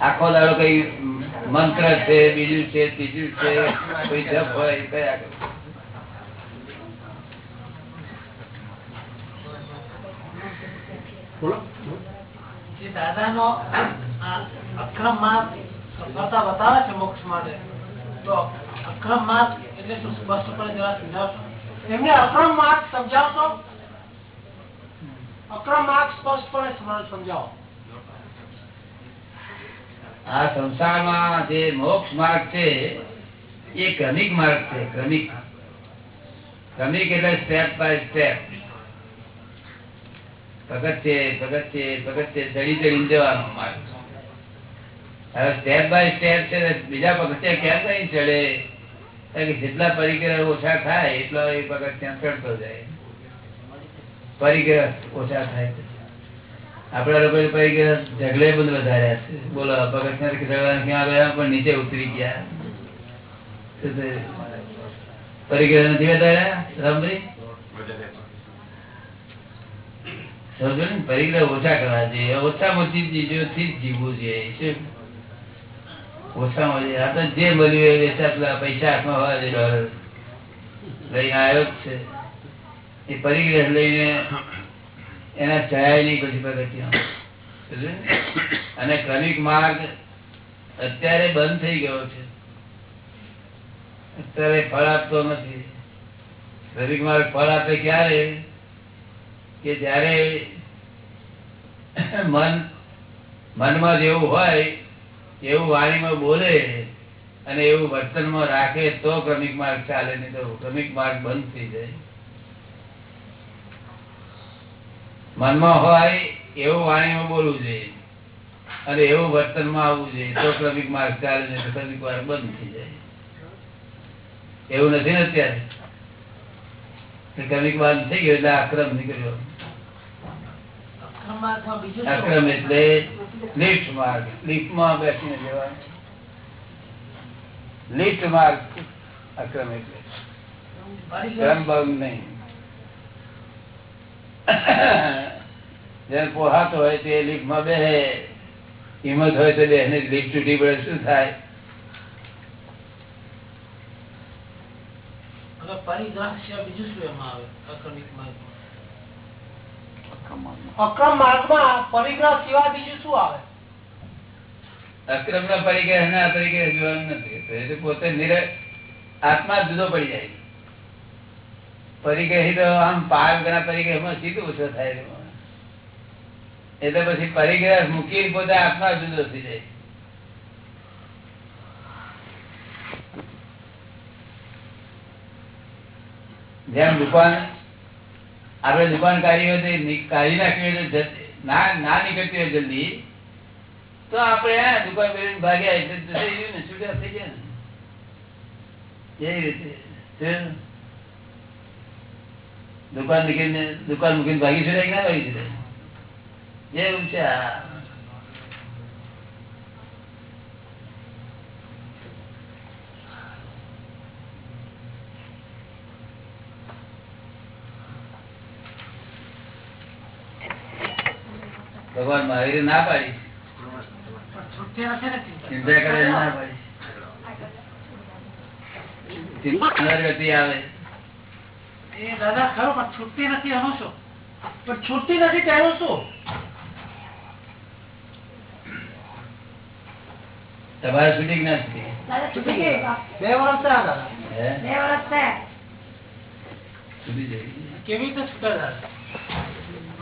આખો દાડો કઈ મંત્ર છે બીજું છે ત્રીજું છે કોઈ જપ હોય કયા દાદા આ અક્રમ માર્ગ સફળતા બતાવે છે મોક્ષ માટે તો અક્રમ માર્ગ એટલે શું? સ્પષ્ટપણે જરા સમજાવશો? એમને અક્રમ માર્ગ સમજાવશો? અક્રમ માર્ગ સ્પષ્ટપણે સમજાવો. આ સંસારમાં જે મોક્ષ માર્ગ છે, એ ક્રમિક માર્ગ છે, ક્રમિક. ક્રમિક એટલે સ્ટેપ બાય સ્ટેપ પગથિયે પગથિયે પગથિયે ચડી ચડી જવાનો માર્ગ. હવે સ્ટેપ બાય સ્ટેપ છે બીજા પગથિયા ક્યાં કઈ ચડે? કે જેટલા પરિક્રમ ઓછા થાય, એટલો એ પગથિયા ચડતો જાય. પરિગ્રહ ઓછા થાય આપડા લોકો પરિગ્રહ ઝઘડે બધું વધાર્યા છે. બોલો ચડવાના ક્યાં ગયા, પણ નીચે ઉતરી ગયા. પરિગ્રહ નથી વધાર્યા? પરિગ્રહ ઓછા કરવા જોઈએ. ઓછામાં જીવવું જોઈએ. ઓછામાં જે મળ્યું એ પૈસા હાથમાં હોય, એ ડોલર. આવ્યો જ છે. એ પરિગ્રહ લઈને એના ચાયા નહીં પછી પ્રગતિમાં અને ક્રમિક માર્ગ અત્યારે બંધ થઈ ગયો છે. અત્યારે ફળ આપતો નથી. ક્રમિક માર્ગ ફળ આપે ક્યારે? કે જયારે મન મનમાં જેવું હોય એવું વાણીમાં બોલે અને એવું વર્તનમાં રાખે તો ક્રમિક માર્ગ ચાલે નહીં તો ક્રમિક માર્ગ બંધ થઈ જાય. મનમાં હોય એવું વાણીમાં બોલવું જોઈએ. અને એવું વર્તનમાં આવવું જોઈએ. તો ક્રમિક માર્ગ ચાલે તો ક્રમિક માર્ગ બંધ થઈ જાય. એવું નથી ને અત્યારે? ક્રમિક માર્ગ થઈ ગયો એટલે આક્રમ નીકળ્યો? અક્રમ એટલે લિફ્ટ માર્ગ. લિફ્ટમાં બેસીને જવા લિફ્ટ માર્ગ આક્રમ એટલે. ક્રમ ભંગ નહીં. જેને પોહાતો હોય તે લિફ્ટમાં બેહે. હિંમત હોય તો બેહને લીફ તૂટી પડે. શું થાય? પરિગ્રહ સિવાય બીજું શું એમાં આવે? અક્રમિક અક્રમ સિવાય બીજું શું આવે? અક્રમ ના પરિગ્રહ ના પરિગ્રહ જોવાનું નથી તો પોતે નિરય આત્મા જુદો પડી જાય પરિગ્રહી તો આમ પાર વગરના પરિગ્રહમાં સીધો ઓછો થાય એટલે પછી પરિગ્રહ મૂકી પોતે આત્મા જુદો થઈ જાય જેમ દુકાન આપડે દુકાન કાઢી કાઢી નાખી હોય તો ના ના નીકળતી હોય જલ્દી, તો આપણે દુકાન કરીને ભાગ્યા એટલે થઈ ગયું ને સુધાર થઈ ગયા ને એ રીતે? દુકાન નીકળીને દુકાન મૂકીને ભાગી છૂટાય કે ના ભાગી છૂટાય એવું છે ભગવાન મહાવીર ના પાડી. ચિંતા. કરે, ના પાડી. ચિંતા આવે. એ દાદા ખરો પણ છૂટતી નથી એનું શું? પણ છૂટતી નથી તેનું શું? તમારે છૂટી કે ના છૂટી? દાદા છૂટી ગઈ. બે વર્ષ થયા દાદા. હે? બે વર્ષ થયા. છૂટી જાય. કેવી રીતે છૂટે દાદા?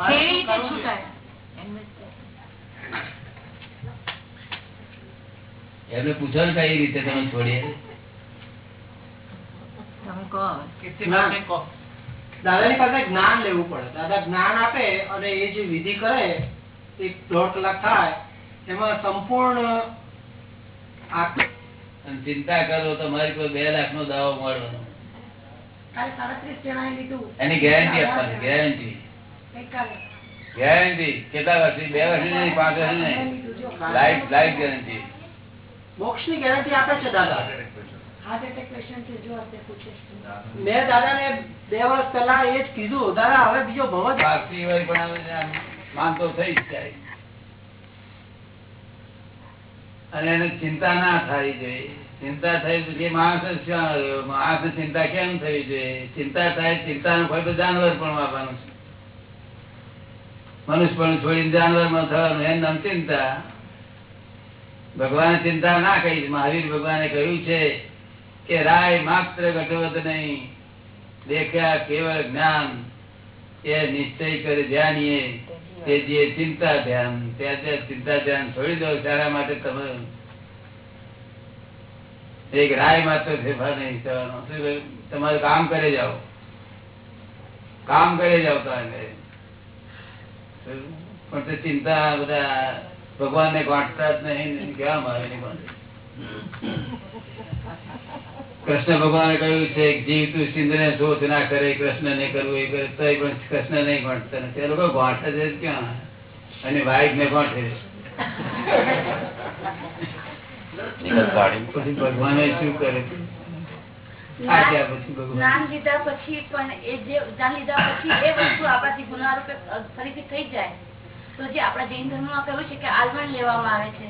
કેવી રીતે છૂટાય? એમને પૂછો ને કઈ રીતે તમે છોડીએ. દાદાની પાસે જ્ઞાન લેવું પડે. દાદા જ્ઞાન આપે અને એ જે વિધિ કરે એક દોઢ કલાક થાય એમાં સંપૂર્ણ ચિંતા કરો તો મારી કોઈ બે લાખ નો દાવો મળવાનો એની ગેરંટી આપવાની ગેરંટી ગેરંટી કેટલા વર્ષની? બે વર્ષની નહીં પાંચ વર્ષની નહીં. લાઈફ લાઈફ ગેરંટી મોક્ષની ગેરંટી આપે છે દાદા. મેં દાદા ને બે વર્ષ પહેલા એ જ કીધું દાદા હવે બીજો ભવ માનતો થઈ જાય. અને એને ચિંતા ના થવી જોઈએ ચિંતા થઈ પછી માણસ માણસ ચિંતા કેમ થવી જોઈએ ચિંતા થાય ચિંતા નું ફળ તો જાનવર પણ આપવાનું છે. મનુષ્ય પણ છોડીને જાનવરમાં થવાનું એમ નામ ચિંતા. ભગવાન ચિંતા ના કહી મહાવીર ભગવાને કહ્યું છે કે રાય માત્ર ઘટવત નહીં. દેખ્યા કેવળ જ્ઞાન. એ નિશ્ચય કરે ધ્યાનીએ. તે જે ચિંતા ધ્યાન ત્યાં ચિંતા ધ્યાન છોડી દો સારા માટે તમે. એક રાય માત્ર ફેરફાર નહીં થવાનો. તમારું કામ કરે જાઓ. કામ કરે જાઓ તમે પણ તે ચિંતા બધા ભગવાન ને ગાંઠતા જ નહીં કેવા મારે કૃષ્ણ ભગવાને કહ્યું છે જીવ તું સિંધ ને શોધ ના કરે, કૃષ્ણ ને કરવું એ કરે તો પણ કૃષ્ણ નહીં ગાંઠતા નથી એ લોકો ગાંઠે છે ક્યાં? અને વાઈફ ને ગાંઠે પછી ભગવાને શું કરે? પછી પણ એ જે વસ્તુ આપણાથી ફરીથી થઈ જાય. તો જે આપણા જૈન ધર્મમાં કહ્યું છે કે આલમણ લેવામાં આવે છે.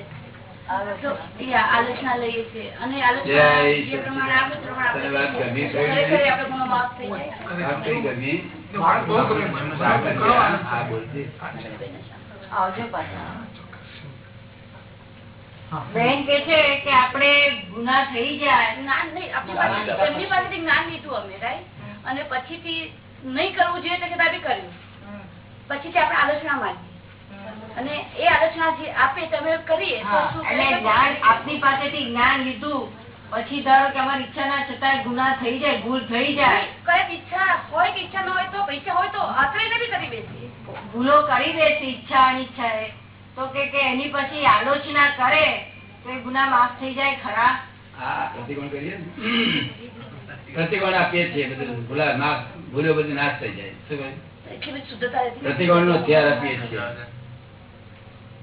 આલોચના લઈએ છીએ. અને બેન કે છે કે આપણે ગુના થઈ જાય. જ્ઞાન નહીં એમની પાસેથી જ્ઞાન લીધું અમે રાઈટ અને પછીથી નહીં કરવું જોઈએ તે છતાં બી કર્યું. પછીથી આપણે આલોચના માંગી અને એ આલોચના જે આપે તમે કરીએ આપની પાસેથી જ્ઞાન લીધું પછી ધારો કે અમારી ઈચ્છા ના છતાં ગુના થઈ જાય ભૂલ થઈ જાય. કંઈક ઈચ્છા હોય ઈચ્છા ન હોય તો ઈચ્છા હોય તો આચરીને બી કરી બેસીએ. ભૂલો કરી દેતી ઈચ્છા અનિચ્છા એ તો કે કે એની પછી આલોચના કરે તો એ ગુના માફ થઈ જાય ખરા. પ્રતિકોણ કરીએ પ્રતિકોણ આપીએ છીએ બધું ભૂલા નાશ ભૂલો બધી નાશ થઈ જાય. શું પ્રતિકોણ નો હથિયાર આપીએ છીએ દાદા શીખવાડે છે દાદા સમજાવે છે.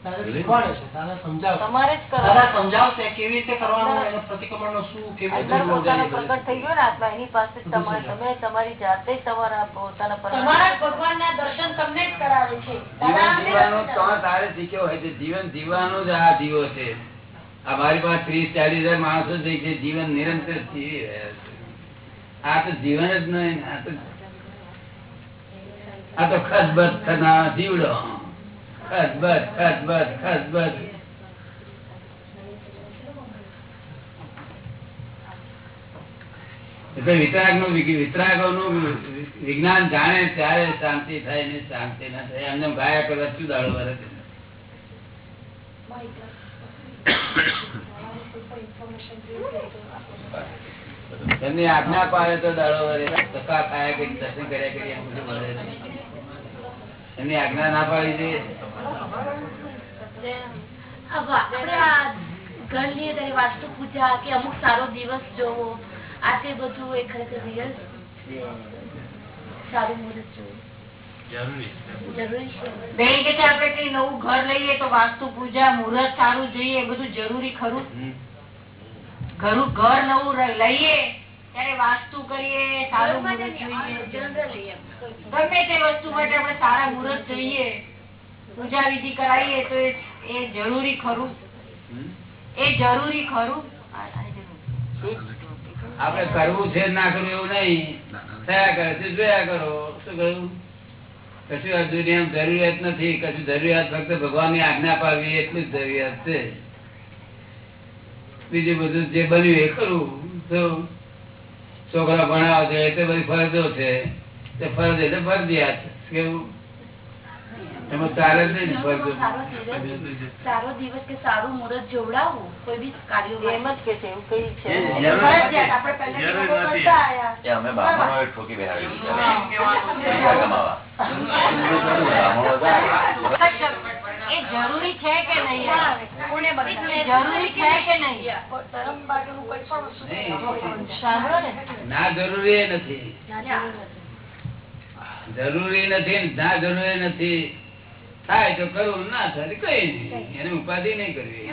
તમારે જ દાદા સમજાવશે કેવી રીતે કરવાનું એનો પ્રતિક્રમણનો શું કેવી રીતે અંદર કરવું પોતાનો જોઈએ બધું. પ્રગટ થઈ ગયો ને આત્મા એની પાસે જ તમારે તમે તમારી જાતે તમારા પોતાના તમારા જ દર્શન તમને જ કરાવે છે. જીવન અમને તારે શીખ્યો હોય છે. જીવન જીવવાનું જ આ જીવો છે. આ મારી પાસે ત્રીસ ચાલીસ હજાર માણસો છે જીવન નિરંતર જીવી રહ્યા છે. આ તો જીવન જ નહીં આ તો આ તો ખસબસ થનાર જીવડો. એટલે વિતરાગનું વિતરાગો નું વિજ્ઞાન જાણે ત્યારે શાંતિ થાય ને શાંતિ ના થાય એમને ગાયા કરવા શું દાડો વરે છે? એમની આજ્ઞા પાડે તો દાડો વરે ધક્કા ખાયા કે દર્શન કર્યા કરી એમ બધું વરે છે. એમની આજ્ઞા ના પાડી વાસ્તુ પૂજા કે અમુક સારો દિવસ જોવો આ તે બધું એ ખરેખર રિયલ સારું મુહૂર્ત જોવું. જરૂરી છે. બેન કે આપડે કઈ નવું ઘર લઈએ તો વાસ્તુ પૂજા મુહૂર્ત સારું જોઈએ એ બધું જરૂરી ખરું? ઘરું ઘર નવું લઈએ ત્યારે વાસ્તુ કરીએ સારું મુહૂર્ત જોઈએ. ગમે તે વસ્તુ માટે આપણે સારા મુહૂર્ત જોઈએ. પૂજા વિધિ કરાવીએ તો એ જરૂરી ખરું. એ જરૂરી ખરું. આપડે કરવું છે ના કરવું એવું નહીં. થયા કરે છે જોયા કરો. શું કહ્યું? કશું આ દુનિયા જરૂરિયાત નથી. કશું જરૂરિયાત ફક્ત ભગવાનની આજ્ઞા પાડવી એટલું જ જરૂરિયાત છે. બીજું બધું જે બન્યું એ કરવું તો છોકરા ભણાવે છે તે બધી ફરજો છે. તે ફરજ એટલે ફરજિયાત. કેવું? એમાં ચાલે જ નહીં ફરજો. સારો દિવસ કે સારું મુહૂર્ત જોવડાવવું કોઈ બી કાર્યો એમ જ કે છે એવું કઈ છે. ફરજિયાત આપણે પહેલેથી લોકો કરતા આયા. એ અમે બ્રાહ્મણોએ ઠોકી બેહાડી એ જરૂરી છે કે નહીં. એ જરૂરી કે નહીં? ને. ના જરૂરી નથી. જરૂરી જરૂરી નથી ના જરૂરી નથી. થાય તો કરવું ના થાય કઈ નહીં. એને ઉપાધિ નહીં કરવી?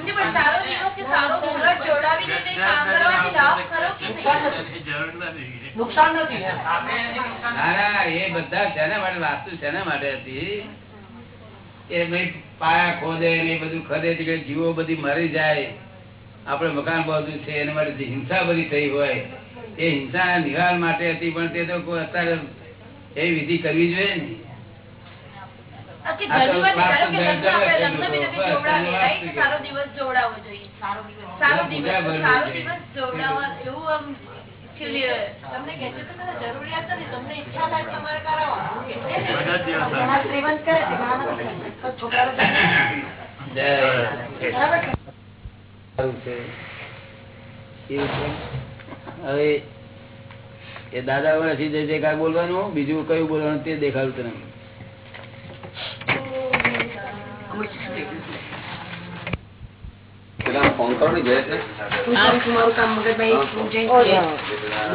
નુકસાન નથી ના ના એ બધા શેના માટે વાસ્તુ શેના માટે હતી? કે ભાઈ પાયા ખોદે ને બધું ખદે છે કે જીવો બધી મરી જાય. આપણે મકાન બાજુ છે એના માટે જે હિંસા બધી થઈ હોય એ હિંસા નિવારણ માટે હતી પણ તે તો કોઈ અત્યારે એ વિધિ કરવી જોઈએ ને. સારો દિવસ જોડાવો જોઈએ? સારો દિવસ સારો દિવસ જોવડાવવા એવું તમને કહે છે જરૂરિયાત નથી તમને ઈચ્છા થાય તમારે જય. હવે એ દાદા વર્ષથી જે જે કાંઈ બોલવાનું બીજું કયું બોલવાનું તે દેખાડું તને.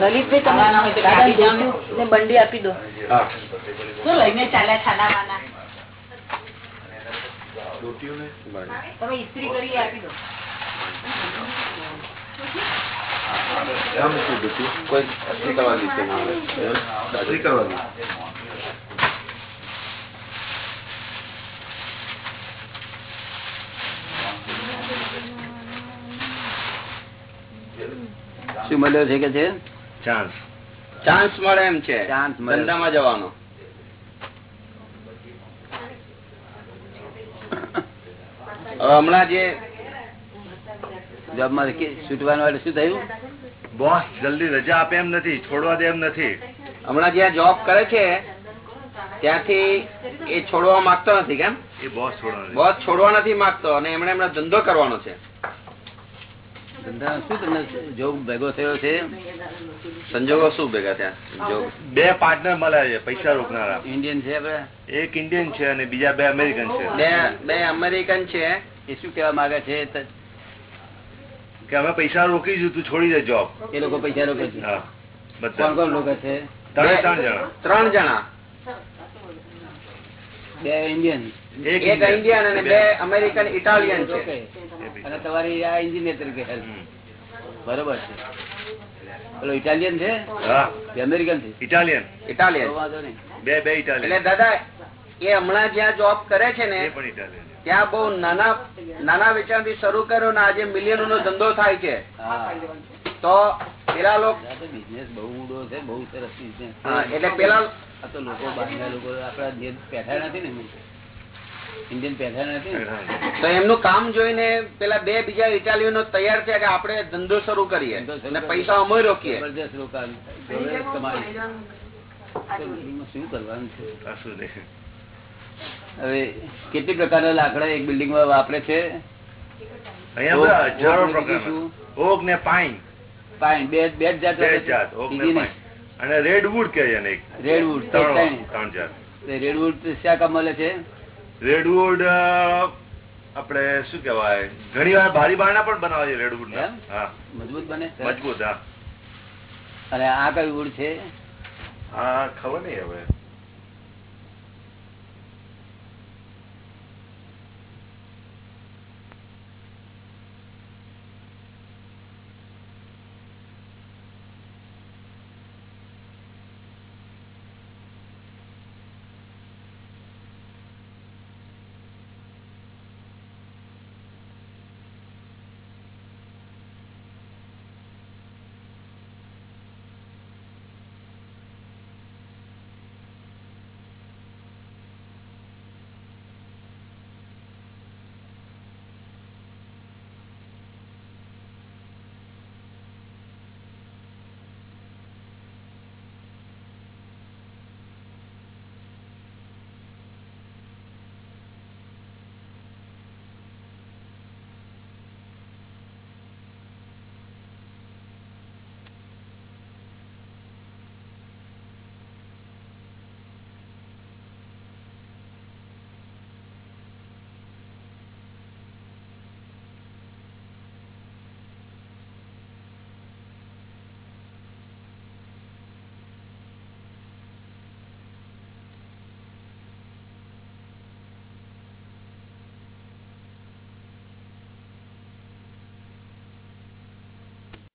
લલિતભાઈ તમે બંડી આપી દો. શું લઈને ચાલ્યા છાનાવાના તમે ઇસ્ત્રી કરી આપી દો. કોઈ ના કરવાની શું મળ્યો છે કે છે? ચાન્સ. ચાન્સ મળે એમ છે. ચાન્સ ધંધામાં જવાનો. હમણાં જે જોબમાં છૂટવાનું એટલે શું થયું? બોસ જલ્દી રજા આપે એમ નથી છોડવા દે એમ નથી. હમણાં જ્યાં જોબ કરે છે ત્યાંથી એ છોડવા માંગતો નથી કેમ? એ બોસ છોડવાનો બોસ છોડવા નથી માંગતો અને એમણે એમણે ધંધો કરવાનો છે. શું તમને જોબ ભેગો થયો છે? સંજોગો શું ભેગા થયા? જોબ બે પાર્ટનર મળ્યા છે પૈસા રોકનારા. ઇન્ડિયન છે એક ઇન્ડિયન છે અને બીજા બે અમેરિકન છે. બે બે અમેરિકન છે. એ શું કેવા માંગે છે? કે અમે પૈસા રોકીશું તું છોડી દે જોબ એ લોકો પૈસા રોકે છે. કોણ છે? ત્રણ ત્રણ જણા. ત્રણ જણા. બે ઇન્ડિયન એક ઇન્ડિયન અને બે અમેરિકન ઇટાલિયન છે. અને તમારી આ ઇન્જિનિયર તરીકે હેલ્પ. બરોબર છે. પેલો ઇટાલિયન છે? અમેરિકન છે? ઇટાલિયન ઇટાલિયન બે બે ઇટાલિયન એટલે દાદા એ હમણાં જ્યાં જોબ કરે છે ને ત્યાં બહુ નાના નાના વેચાણથી શરૂ કર્યો ને આજે મિલિયનો નો ધંધો થાય છે. હા. તો પેલા લોકો બિઝનેસ બહુ ઊંડો છે બહુ સરસ એટલે પેલા આ તો લોકો બહારના લોકો આપડા જે પેઠા નથી ને ઇન્ડિયન પેઠા નથી? તો એમનું કામ જોઈને પેલા બે બીજા ઇટાલિયનો તૈયાર છે કે આપણે ધંધો શરૂ કરીએ અને પૈસા અમે રોકીએ. શું કરવાનું છે? હવે કેટલી પ્રકારના લાકડા એક બિલ્ડિંગમાં વાપરે છે? અહીંયા ઓક- ને પાઇન. પાઇન. બે બે જ જાત બે જાત. અને રેડવુડ કે છે ને એક. રેડવુડ ત્રણ જાત. રેડવુડ શા કામ મળે છે? રેડવુડ અ, આપણે શું કેવાય ઘણી વાર ભારી બારણા પણ બનાવે છે રેડવુડ ના. મજબૂત બને? મજબૂત હા. અને આ કઈ વુડ છે? હા ખબર નઈ હવે.